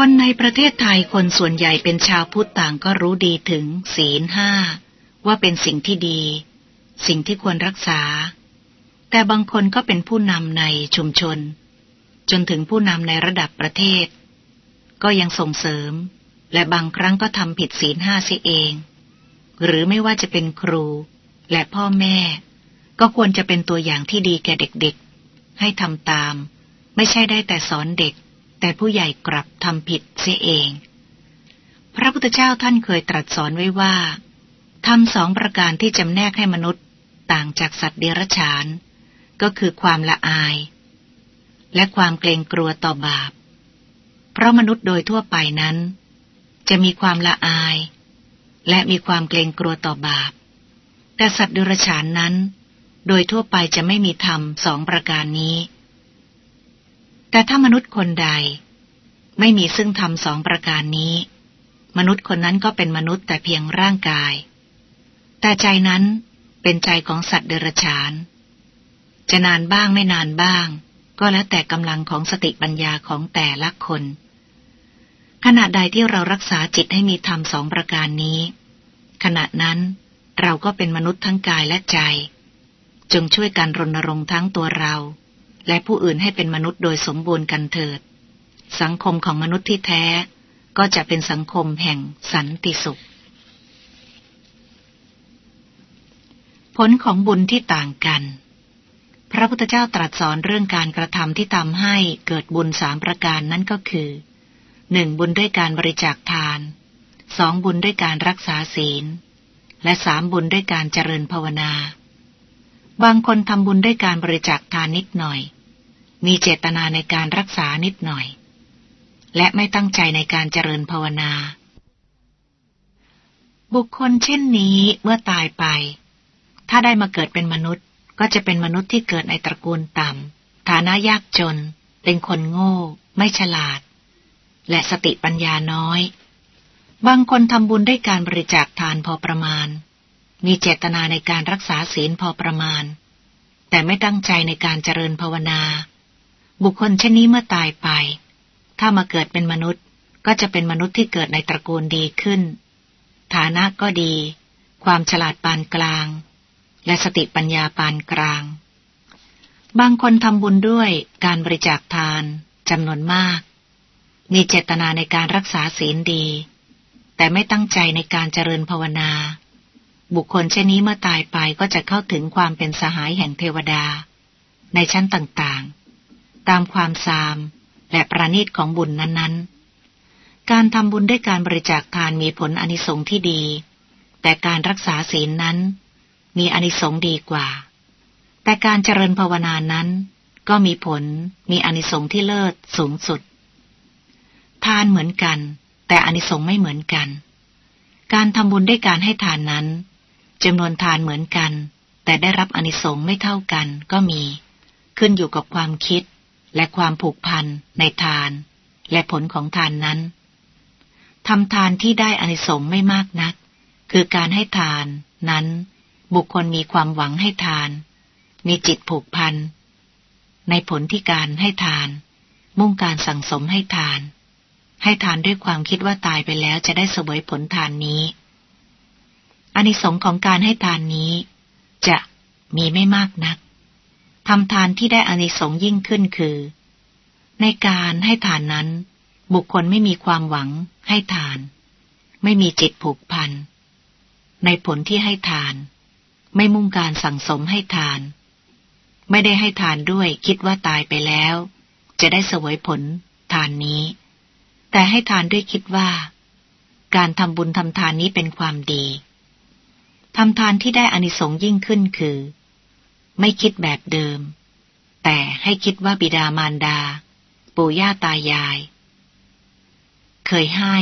คนในประเทศไทยคนส่วนใหญ่เป็นชาวพุทธต่างก็รู้ดีถึง ศีลห้า ว่าเป็นสิ่งที่ดี สิ่งที่ควรรักษา แต่บางคนก็เป็นผู้นำในชุมชน จนถึงผู้นำในระดับประเทศ ก็ยังส่งเสริม และบางครั้งก็ทำผิดศีลห้าเสียเอง หรือไม่ว่าจะเป็นครู และพ่อแม่ ก็ควรจะเป็นตัวอย่างที่ดีแก่เด็กๆ ให้ทำตาม ไม่ใช่ได้แต่สอนเด็ก แต่ผู้ใหญ่กลับทำผิดเสียเอง พระพุทธเจ้าท่านเคยตรัสสอนไว้ว่าทำสองประการที่จำแนกให้มนุษย์ต่างจากสัตว์เดรัจฉาน ก็คือความละอาย และความเกรงกลัวต่อบาป เพราะมนุษย์โดยทั่วไปนั้น จะมีความละอาย และมีความเกรงกลัวต่อบาป แต่สัตว์เดรัจฉานนั้น โดยทั่วไปจะไม่มีธรรมสองประการนี้ แต่ถ้ามนุษย์คนใด ไม่มีซึ่งธรรมสองประการนี้ มนุษย์คนนั้นก็เป็นมนุษย์แต่เพียงร่างกาย แต่ใจนั้นเป็นใจของสัตว์เดรัจฉาน จะนานบ้างไม่นานบ้าง ก็แล้วแต่กำลังของสติปัญญาของแต่ละคน ขณะใดที่เรารักษาจิตให้มีธรรมสองประการนี้ ขณะนั้นเราก็เป็นมนุษย์ทั้งกายและใจ จงช่วยกันรณรงค์ทั้งตัวเรา และผู้อื่นให้เป็นมนุษย์โดยสมบูรณ์กันเถิด สังคมของมนุษย์ที่แท้ ก็จะเป็นสังคมแห่งสันติสุข ผลของบุญที่ต่างกัน พระพุทธเจ้าตรัสสอนเรื่องการกระทำที่ทำให้เกิดบุญสามประการนั่นก็คือหนึ่งบุญด้วยการบริจาคทานสองบุญด้วยการรักษาศีล และสามบุญด้วยการเจริญภาวนา บางคนทำบุญด้วยการบริจาคทานนิดหน่อย มีเจตนาในการรักษานิดหน่อย และไม่ตั้งใจในการเจริญภาวนา บุคคลเช่นนี้เมื่อตายไป ถ้าได้มาเกิดเป็นมนุษย์ก็จะเป็นมนุษย์ที่เกิดในตระกูลต่ำ ฐานะยากจน เป็นคนโง่ ไม่ฉลาด และสติปัญญาน้อย บางคนทำบุญด้วยการบริจาคทานพอประมาณ มีเจตนาในการรักษาศีลพอประมาณ แต่ไม่ตั้งใจในการเจริญภาวนา บุคคลเช่นนี้เมื่อตายไป ถ้ามาเกิดเป็นมนุษย์ก็จะเป็นมนุษย์ที่เกิดในตระกูลดีขึ้น ฐานะก็ดี ความฉลาดปานกลาง และสติปัญญาปานกลาง บางคนทำบุญด้วยการบริจาคทานจำนวนมาก มีเจตนาในการรักษาศีลดี แต่ไม่ตั้งใจในการเจริญภาวนา บุคคลเช่นนี้เมื่อตายไปก็จะเข้าถึงความเป็นสหายแห่งเทวดา ในชั้นต่างๆ ตามความซามและประณีตของบุญนั้นๆ การทำบุญด้วยการบริจาคทานมีผลอนิสงส์ที่ดี แต่การรักษาศีลนั้น มีอนิสงส์ดีกว่า แต่การเจริญภาวนานั้น ก็มีผลมีอนิสงส์ที่เลิศสูงสุด ทานเหมือนกัน แต่อนิสงส์ไม่เหมือนกัน การทำบุญด้วยการให้ทานนั้น จำนวนทานเหมือนกัน แต่ได้รับอนิสงส์ไม่เท่ากันก็มี ขึ้นอยู่กับความคิด และความผูกพันในทาน และผลของทานนั้นทำทานที่ได้อนิสงส์ไม่มากนัก คือการให้ทานนั้น บุคคลมีความหวังให้ทาน มีจิตผูกพัน ในผลที่การให้ทาน มุ่งการสั่งสมให้ทาน ให้ทานด้วยความคิดว่าตายไปแล้วจะได้เสวยผลทานนี้ อานิสงส์ของการให้ทานนี้ จะมีไม่มากนักทำทานที่ได้อานิสงส์ยิ่งขึ้นคือ ในการให้ทานนั้น บุคคลไม่มีความหวังให้ทาน ไม่มีจิตผูกพัน ในผลที่ให้ทาน ไม่มุ่งการสั่งสมให้ทาน ไม่ได้ให้ทานด้วยคิดว่าตายไปแล้ว จะได้เสวยผลทานนี้ แต่ให้ทานด้วยคิดว่า การทำบุญทำทานนี้เป็นความดี ทำทานที่ได้อานิสงส์ยิ่งขึ้นคือ ไม่คิดแบบเดิม แต่ให้คิดว่าบิดามารดา ปู่ย่าตายาย เคยให้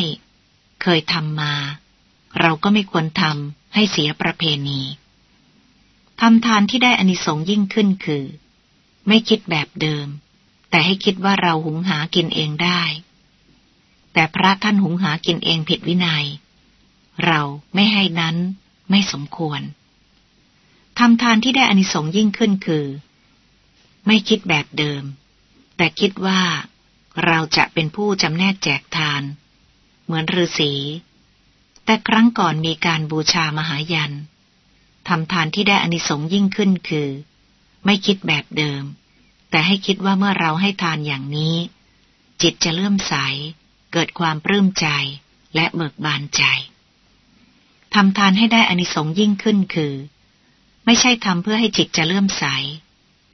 เคยทำมา เราก็ไม่ควรทำให้เสียประเพณีทำทานที่ได้อานิสงส์ยิ่งขึ้นคือ ไม่คิดแบบเดิม แต่ให้คิดว่าเราหุงหากินเองได้ แต่พระท่านหุงหากินเองผิดวินยัย เราไม่ให้นั้น ไม่สมควรทำทานที่ได้อานิสงส์ยิ่งขึ้นคือ ไม่คิดแบบเดิม แต่คิดว่าเราจะเป็นผู้จำแนกแจกทาน เหมือนฤาษีแต่ครั้งก่อนมีการบูชามหายันทำทานที่ได้อานิสงส์ยิ่งขึ้นคือ ไม่คิดแบบเดิม แต่ให้คิดว่าเมื่อเราให้ทานอย่างนี้ จิตจะเลื่อมใส เกิดความปลื้มใจและเบิกบานใจ ทำทานให้ได้อานิสงส์ยิ่งขึ้นคือ ไม่ใช่ทำเพื่อให้จิตจะเลื่อมใส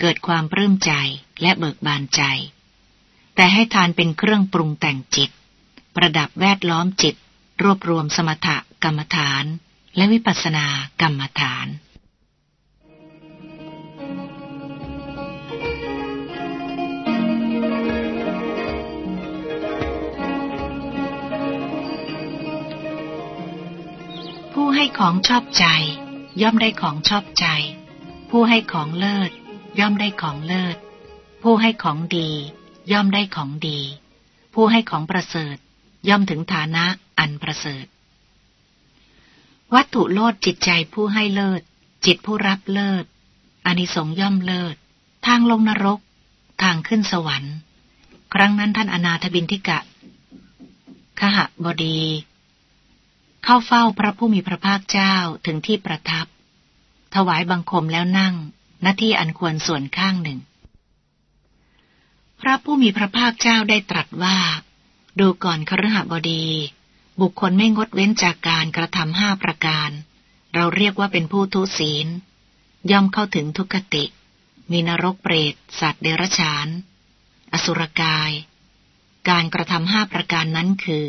เกิดความปลื้มใจและเบิกบานใจ แต่ให้ทานเป็นเครื่องปรุงแต่งจิต ประดับแวดล้อมจิต รวบรวมสมถกรรมฐาน และวิปัสสนากรรมฐาน ให้ของชอบใจ ย่อมได้ของชอบใจ ผู้ให้ของเลิศ ย่อมได้ของเลิศ ผู้ให้ของดี ย่อมได้ของดี ผู้ให้ของประเสริฐ ย่อมถึงฐานะอันประเสริฐ วัตถุโลดจิตใจผู้ให้เลิศ จิตผู้รับเลิศอานิสงย่อมเลิศ ทางลงนรก ทางขึ้นสวรรค์ ครั้งนั้นท่านอนาถบินทิกะขหบดี เข้าเฝ้าพระผู้มีพระภาคเจ้าถึงที่ประทับ ถวายบังคมแล้วนั่งหน้าที่อันควรส่วนข้างหนึ่ง พระผู้มีพระภาคเจ้าได้ตรัสว่า ดูก่อนครหบดี บุคคลไม่งดเว้นจากการกระทำห้าประการ เราเรียกว่าเป็นผู้ทุศีล ย่อมเข้าถึงทุกติ มีนรกเปรต สัตว์เดรัจฉาน อสุรกาย การกระทำห้าประการนั้นคือ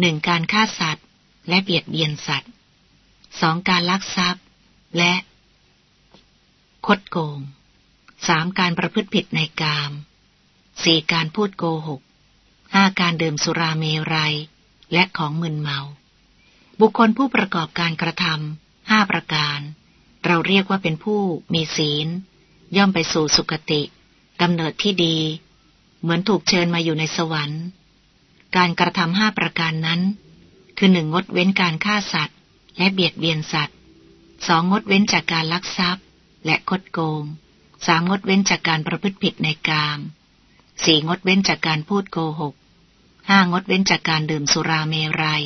หนึ่งการฆ่าสัตว์ และเบียดเบียนสัตว์สองการลักทรัพย์ และคดโกงสามการประพฤติผิดในกามสี่การพูดโกหกห้าการดื่มสุราเมรัย และของมึนเมา บุคคลผู้ประกอบการกระทำห้าประการ เราเรียกว่าเป็นผู้มีศีล ย่อมไปสู่สุคติกำเนิดที่ดี เหมือนถูกเชิญมาอยู่ในสวรรค์ การกระทำห้าประการนั้น คือหนึ่งงดเว้นการฆ่าสัตว์ และเบียดเบียนสัตว์สองงดเว้นจากการลักทรัพย์ และคดโกงสามงดเว้นจากการประพฤติผิดในกามสี่งดเว้นจากการพูดโกหกห้างดเว้นจากการดื่มสุราเมรัย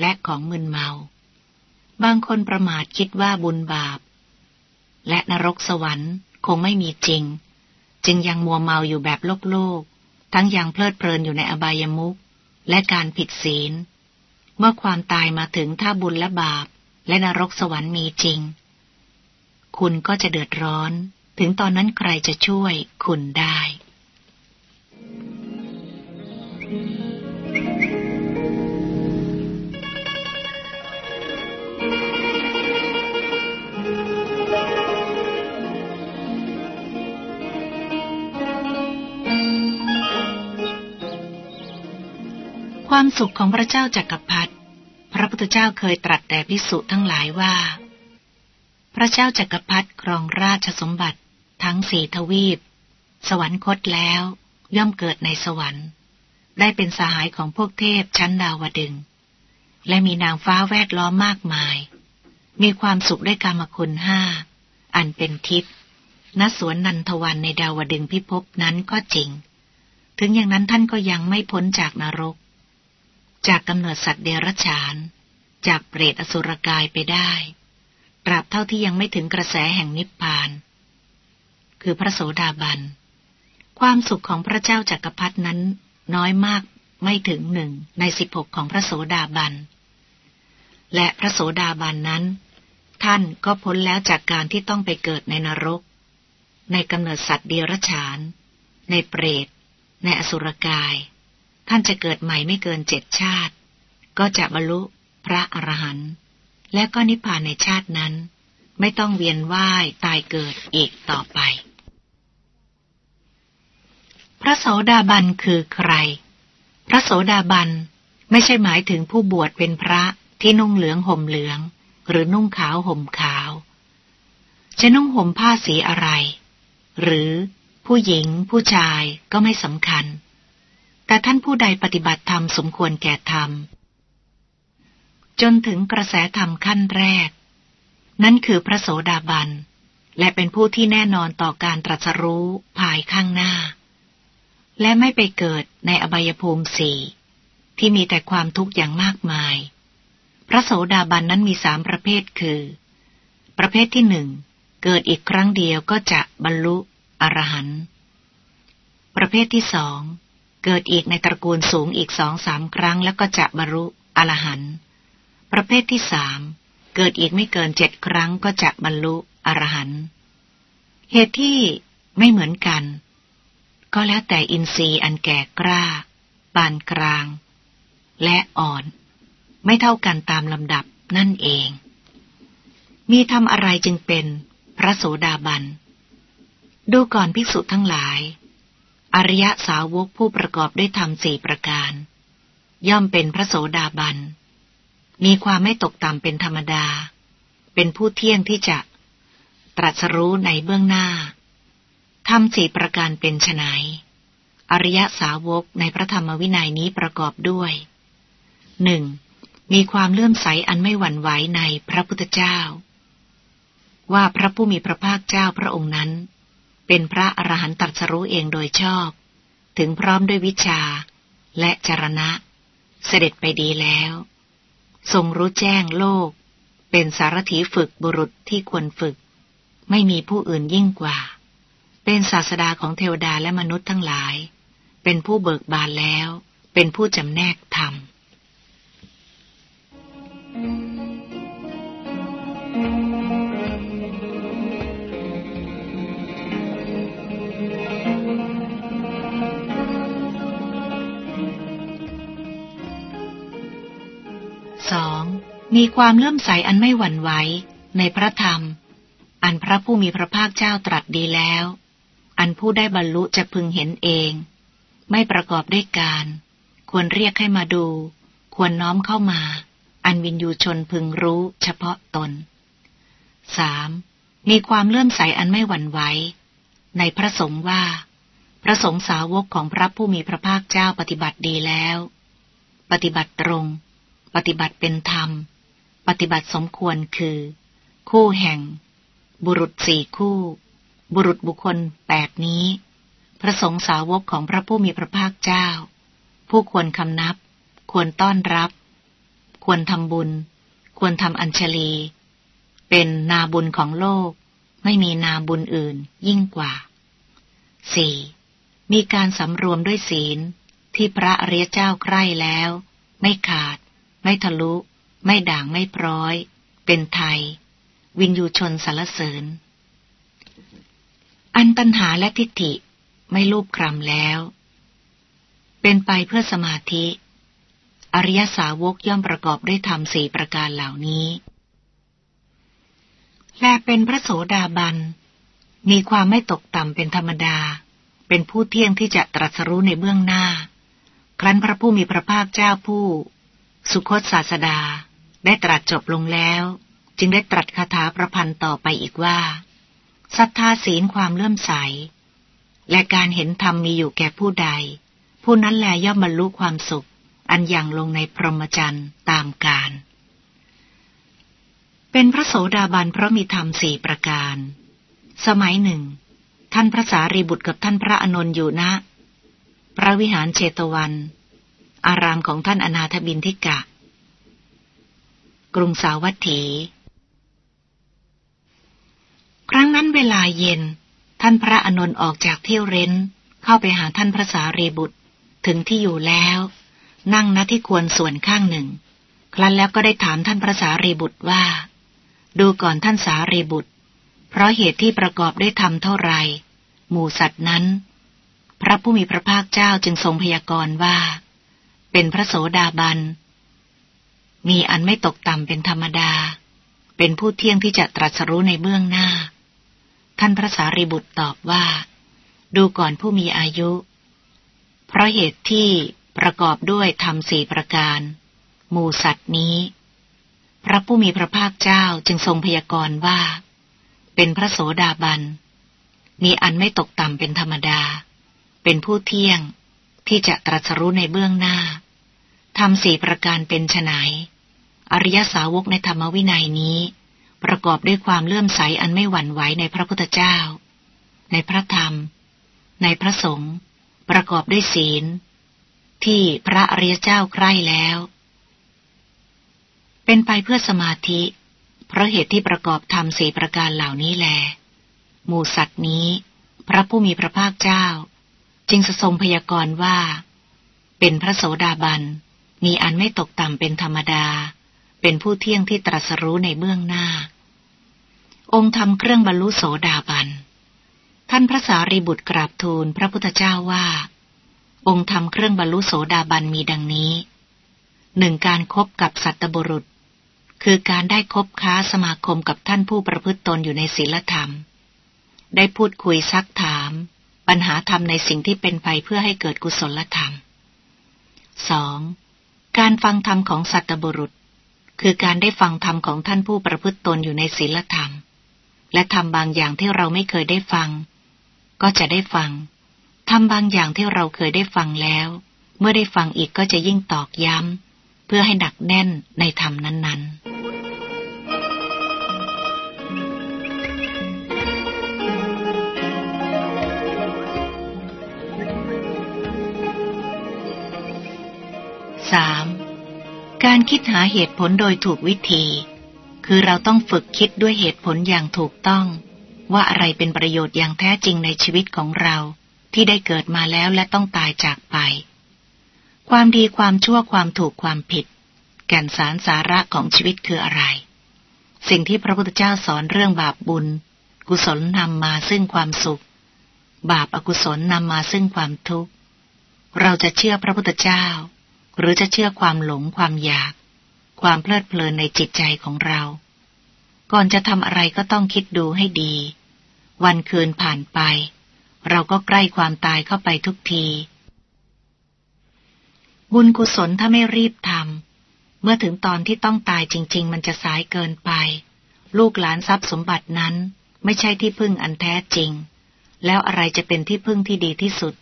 และของมึนเมา บางคนประมาทคิดว่าบุญบาป และนรกสวรรค์คงไม่มีจริง จึงยังมัวเมาอยู่แบบโลกโลก ทั้งยังเพลิดเพลินอยู่ในอบายมุขและการผิดศีล เมื่อความตายมาถึงถ้าบุญและบาป และนรกสวรรค์มีจริง คุณก็จะเดือดร้อน ถึงตอนนั้นใครจะช่วยคุณได้ ความสุขของพระเจ้าจากักรพรรดิพระพุทธเจ้าเคยตรัสแต่พิสุทั้งหลายว่า พระเจ้าจักรพรรดิครองราชสมบัติทั้งสี่ทวีป สวรรคตแล้ว ย่อมเกิดในสวรรค์ ได้เป็นสหายของพวกเทพชั้นดาวดึง และมีนางฟ้าแวดล้อมมากมาย มีความสุขได้กรรมคุณห้า อันเป็นทิพย์ณสวนนันทวันในดาวดึงพิภพนั้นก็จริง ถึงอย่างนั้นท่านก็ยังไม่พ้นจากนรก จากกำเนิดสัตว์เดรัจฉาน จากเปรตอสุรกายไปได้ ตราบเท่าที่ยังไม่ถึงกระแสแห่งนิพพาน คือพระโสดาบัน ความสุขของพระเจ้าจากักรพรรดนั้นน้อยมากไม่ถึงหนึ่งในสิบหกของพระโสดาบัน และพระโสดาบันนั้น ท่านก็พ้นแล้วจากการที่ต้องไปเกิดในนรก ในกำเนิดสัตว์เดรัจฉาน ในเปรต ในอสุรกาย ท่านจะเกิดใหม่ไม่เกินเจ็ดชาติ ก็จะบรรลุพระอรหันต์และก็นิพพานในชาตินั้น ไม่ต้องเวียนว่ายตายเกิดอีกต่อไป พระโสดาบันคือใคร พระโสดาบันไม่ใช่หมายถึงผู้บวชเป็นพระที่นุ่งเหลืองห่มเหลือง หรือนุ่งขาวห่มขาว จะนุ่งห่มผ้าสีอะไร หรือผู้หญิงผู้ชายก็ไม่สำคัญ แต่ท่านผู้ใดปฏิบัติธรรมสมควรแก่ธรรม จนถึงกระแสธรรมขั้นแรก นั่นคือพระโสดาบัน และเป็นผู้ที่แน่นอนต่อการตรัสรู้ภายข้างหน้า และไม่ไปเกิดในอบายภูมิสี่ที่มีแต่ความทุกข์อย่างมากมาย พระโสดาบันนั้นมีสามประเภทคือ ประเภทที่หนึ่งเกิดอีกครั้งเดียวก็จะบรรลุอรหันต์ประเภทที่สอง เกิดอีกในตระกูลสูงอีกสองสามครั้งแล้วก็จะบรรลุอรหันต์ประเภทที่สามเกิดอีกไม่เกินเจ็ดครั้งก็จะบรรลุอรหันต์เหตุที่ไม่เหมือนกัน ก็แล้วแต่อินทรีย์อันแก่กล้า ปานกลาง และอ่อน ไม่เท่ากันตามลำดับนั่นเอง มีทำอะไรจึงเป็นพระโสดาบัน ดูก่อนภิกษุทั้งหลาย อริยสาวกผู้ประกอบด้วยธรรมสี่ประการ ย่อมเป็นพระโสดาบัน มีความไม่ตกต่ำเป็นธรรมดา เป็นผู้เที่ยงที่จะตรัสรู้ในเบื้องหน้าทำสี่ประการเป็นไฉนอริยสาวกในพระธรรมวินัยนี้ประกอบด้วยหนึ่งมีความเลื่อมใสอันไม่หวั่นไหวในพระพุทธเจ้า ว่าพระผู้มีพระภาคเจ้าพระองค์นั้น เป็นพระอรหันตตรัสรู้เองโดยชอบ ถึงพร้อมด้วยวิชาและจรณะ เสด็จไปดีแล้ว ทรงรู้แจ้งโลก เป็นสารถีฝึกบุรุษที่ควรฝึก ไม่มีผู้อื่นยิ่งกว่า เป็นศาสดาของเทวดาและมนุษย์ทั้งหลาย เป็นผู้เบิกบานแล้ว เป็นผู้จำแนกธรรม มีความเลื่อมใสอันไม่หวั่นไหวในพระธรรม อันพระผู้มีพระภาคเจ้าตรัสดีแล้ว อันผู้ได้บรรลุจะพึงเห็นเอง ไม่ประกอบด้วยการ ควรเรียกให้มาดู ควรน้อมเข้ามา อันวินยูชนพึงรู้เฉพาะตนสามมีความเลื่อมใสอันไม่หวั่นไหวในพระสงฆ์ว่า พระสงฆ์สาวกของพระผู้มีพระภาคเจ้าปฏิบัติดีแล้ว ปฏิบัติตรง ปฏิบัติเป็นธรรม ปฏิบัติสมควรคือ คู่แห่ง บุรุษสี่คู่ บุรุษบุคคลแปดนี้ พระสงฆ์สาวกของพระผู้มีพระภาคเจ้า ผู้ควรคำนับ ควรต้อนรับ ควรทำบุญ ควรทำอัญชลี เป็นนาบุญของโลก ไม่มีนาบุญอื่นยิ่งกว่าสี่มีการสำรวมด้วยศีลที่พระอริยเจ้าใคร่แล้ว ไม่ขาด ไม่ทะลุ ไม่ด่างไม่พร้อย เป็นไทย วินยูชนสารเสริญ อันตัญหาและทิฏฐิไม่ลูบคลำแล้ว เป็นไปเพื่อสมาธิ อริยสาวกย่อมประกอบด้วยธรรมสี่ประการเหล่านี้ และเป็นพระโสดาบัน มีความไม่ตกต่ำเป็นธรรมดา เป็นผู้เที่ยงที่จะตรัสรู้ในเบื้องหน้า ครั้นพระผู้มีพระภาคเจ้าผู้ สุคตศาสดา ได้ตรัสจบลงแล้ว จึงได้ตรัสคาถาประพันธ์ต่อไปอีกว่าศรัทธาศีลความเลื่อมใส และการเห็นธรรมมีอยู่แก่ผู้ใด ผู้นั้นแลย่อมบรรลุความสุข อันยังลงในพรหมจรรย์ตามการ เป็นพระโสดาบันเพราะมีธรรมสี่ประการ สมัยหนึ่ง ท่านพระสารีบุตรกับท่านพระอนนท์อยู่ณนะ พระวิหารเชตวัน อารามของท่านอนาถบินทิกะ กรุงสาวัตถี ครั้งนั้นเวลาเย็น ท่านพระอนนท์ออกจากเที่ยวเร้น เข้าไปหาท่านพระสารีบุตร ถึงที่อยู่แล้ว นั่งณที่ควรส่วนข้างหนึ่ง ครั้นแล้วก็ได้ถามท่านพระสารีบุตรว่า ดูก่อนท่านสารีบุตร เพราะเหตุที่ประกอบด้วยธรรมเท่าไร หมู่สัตว์นั้น พระผู้มีพระภาคเจ้าจึงทรงพยากรณ์ว่า เป็นพระโสดาบัน มีอันไม่ตกต่ำเป็นธรรมดา เป็นผู้เที่ยงที่จะตรัสรู้ในเบื้องหน้า ท่านพระสารีบุตรตอบว่า ดูก่อนผู้มีอายุ เพราะเหตุที่ประกอบด้วยธรรมสี่ประการ หมู่สัตว์นี้ พระผู้มีพระภาคเจ้าจึงทรงพยากรณ์ว่า เป็นพระโสดาบัน มีอันไม่ตกต่ำเป็นธรรมดา เป็นผู้เที่ยงที่จะตรัสรู้ในเบื้องหน้าทำสี่ประการเป็นไฉน อริยสาวกในธรรมวินัยนี้ ประกอบด้วยความเลื่อมใสอันไม่หวั่นไหวในพระพุทธเจ้า ในพระธรรม ในพระสงฆ์ประกอบด้วยศีล ที่พระอริยเจ้าใคร่แล้ว เป็นไปเพื่อสมาธิ เพราะเหตุที่ประกอบธรรมสี่ประการเหล่านี้แล หมู่สัตว์นี้ พระผู้มีพระภาคเจ้า จึงทรงพยากรณ์ว่า เป็นพระโสดาบัน มีอันไม่ตกต่ำเป็นธรรมดา เป็นผู้เที่ยงที่ตรัสรู้ในเบื้องหน้า องค์ทำเครื่องบรรลุโสดาบัน ท่านพระสารีบุตรกราบทูลพระพุทธเจ้าว่า องค์ทำเครื่องบรรลุโสดาบันมีดังนี้หนึ่งการครบกับสัตบุรุษ คือการได้คบค้าสมาคมกับท่านผู้ประพฤติตนอยู่ในศีลธรรม ได้พูดคุยซักถาม ปัญหาธรรมในสิ่งที่เป็นไปเพื่อให้เกิดกุศลธรรม 2. การฟังธรรมของสัตบุรุษ คือการได้ฟังธรรมของท่านผู้ประพฤติตนอยู่ในศีลธรรม และทำบางอย่างที่เราไม่เคยได้ฟัง ก็จะได้ฟังทำบางอย่างที่เราเคยได้ฟังแล้ว เมื่อได้ฟังอีกก็จะยิ่งตอกย้ำเพื่อให้หนักแน่นในธรรมนั้นๆ 3. การคิดหาเหตุผลโดยถูกวิธี คือเราต้องฝึกคิดด้วยเหตุผลอย่างถูกต้อง ว่าอะไรเป็นประโยชน์อย่างแท้จริงในชีวิตของเรา ที่ได้เกิดมาแล้วและต้องตายจากไป ความดีความชั่วความถูกความผิด แก่นสารสาระของชีวิตคืออะไร สิ่งที่พระพุทธเจ้าสอนเรื่องบาปบุญ กุศลนำมาซึ่งความสุข บาปอากุศลนำมาซึ่งความทุกข์ เราจะเชื่อพระพุทธเจ้า หรือจะเชื่อความหลงความอยาก ความเพลิดเพลินในจิตใจของเรา ก่อนจะทำอะไรก็ต้องคิดดูให้ดี วันคืนผ่านไป เราก็ใกล้ความตายเข้าไปทุกที บุญกุศลถ้าไม่รีบทำเมื่อถึงตอนที่ต้องตายจริง ๆ มันจะสายเกินไป ลูกหลานทรัพย์สมบัตินั้นไม่ใช่ที่พึ่งอันแท้จริง แล้วอะไรจะเป็นที่พึ่งที่ดีที่สุด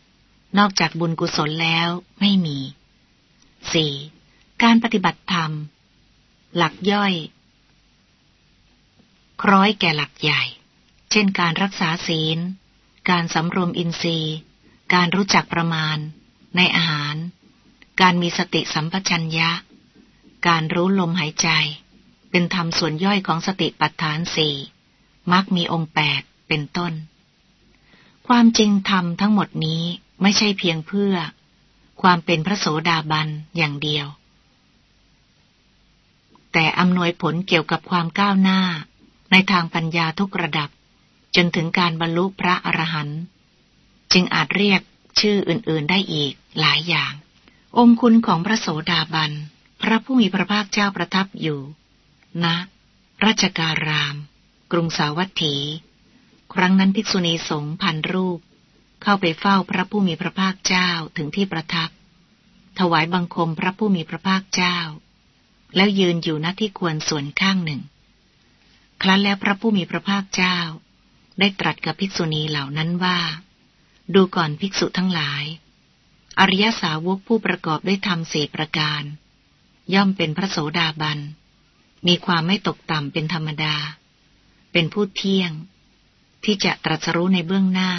นอกจากบุญกุศลแล้วไม่มี 4. การปฏิบัติธรรม หลักย่อย คล้อยแก่หลักใหญ่ เช่นการรักษาศีล การสำรวมอินทรีย์ การรู้จักประมาณ ในอาหาร การมีสติสัมปชัญญะ การรู้ลมหายใจ เป็นธรรมส่วนย่อยของสติปัฏฐานสี่มักมีองค์แปดเป็นต้น ความจริงธรรมทั้งหมดนี้ไม่ใช่เพียงเพื่อ ความเป็นพระโสดาบันอย่างเดียว แต่อำนวยผลเกี่ยวกับความก้าวหน้าในทางปัญญาทุกระดับ จนถึงการบรรลุพระอรหันต์จึงอาจเรียกชื่ออื่นๆได้อีกหลายอย่าง องคุณของพระโสดาบัน พระผู้มีพระภาคเจ้าประทับอยู่ณนะราชการาม กรุงสาวัตถี ครั้งนั้นภิกษุณีสงฆ์พันรูป เข้าไปเฝ้าพระผู้มีพระภาคเจ้าถึงที่ประทับ ถวายบังคมพระผู้มีพระภาคเจ้า แล้วยืนอยู่ณที่ควรส่วนข้างหนึ่ง ครั้นแล้วพระผู้มีพระภาคเจ้า ได้ตรัสกับภิกษุณีเหล่านั้นว่า ดูก่อนภิกษุทั้งหลาย อริยสาวกผู้ประกอบด้วยธรรมสี่ประการ ย่อมเป็นพระโสดาบัน มีความไม่ตกต่ำเป็นธรรมดา เป็นผู้เที่ยง ที่จะตรัสรู้ในเบื้องหน้า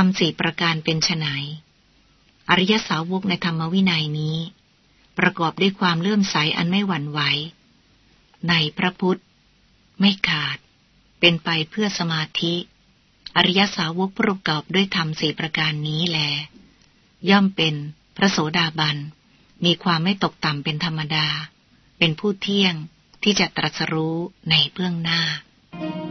ทำสี่ประการเป็นไนอริยสาวกในธรรมวินัยนี้ ประกอบด้วยความเลื่อมใสอันไม่หวั่นไหว ในพระพุทธ ไม่ขาด เป็นไปเพื่อสมาธิ อริยสาวกประกอบด้วยธรรมสี่ประการนี้แล ย่อมเป็นพระโสดาบัน มีความไม่ตกต่ำเป็นธรรมดา เป็นผู้เที่ยงที่จะตรัสรู้ในเบื้องหน้า Thank you.